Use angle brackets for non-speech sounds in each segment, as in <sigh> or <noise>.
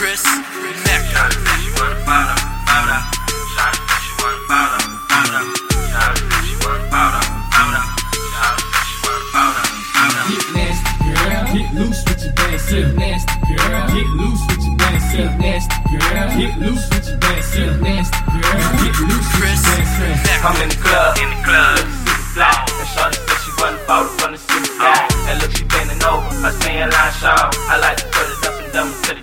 Shawty said she want a photo, photo. Shawty said she want a photo, photo. Shawty said she want a photo, photo. Shawty said she want a photo, photo. Get nasty, girl. Get loose with your dance, silk nasty, girl. Get loose with your dance, silk nasty, girl. Get loose with your dance, silk nasty, girl. Get loose with your dance, silk. I'm in the club, In the club. super fly. And Shorty said she want a photo from the super guy. And look, she bending over, her saying line show. I like to put it up and down to the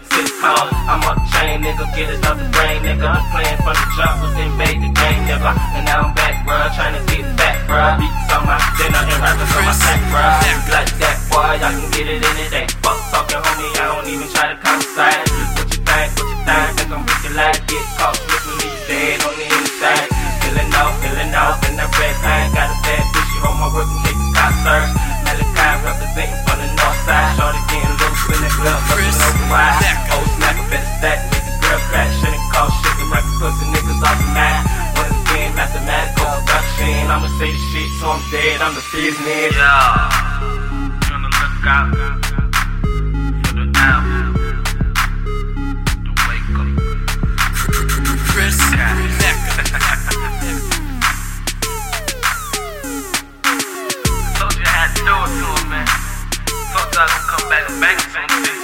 cone. I'm on the chain, nigga, get it off the brain, nigga. I'm playing from the jump, was invade the game, nigga. And now I'm back, bruh, trying to get back, bruh. Beats on my dinner and rappers on my sack, bruh. Like that, boy, I can get it any day. Fuck talking, homie, I don't even try to conversate. What you think, what you think, think I'm wicked like get caught slipping me dead on the inside. Feeling off, feeling off, in that red thing. Got a bad bitch, she hold my work and take the concert. Malachi representing from the north side. Shorty getting loose in the club, bustin' over wide. say shit, so I'm dead, I'm the business. Yeah. On the lookout for the. The <laughs> I had gonna come back and bang things.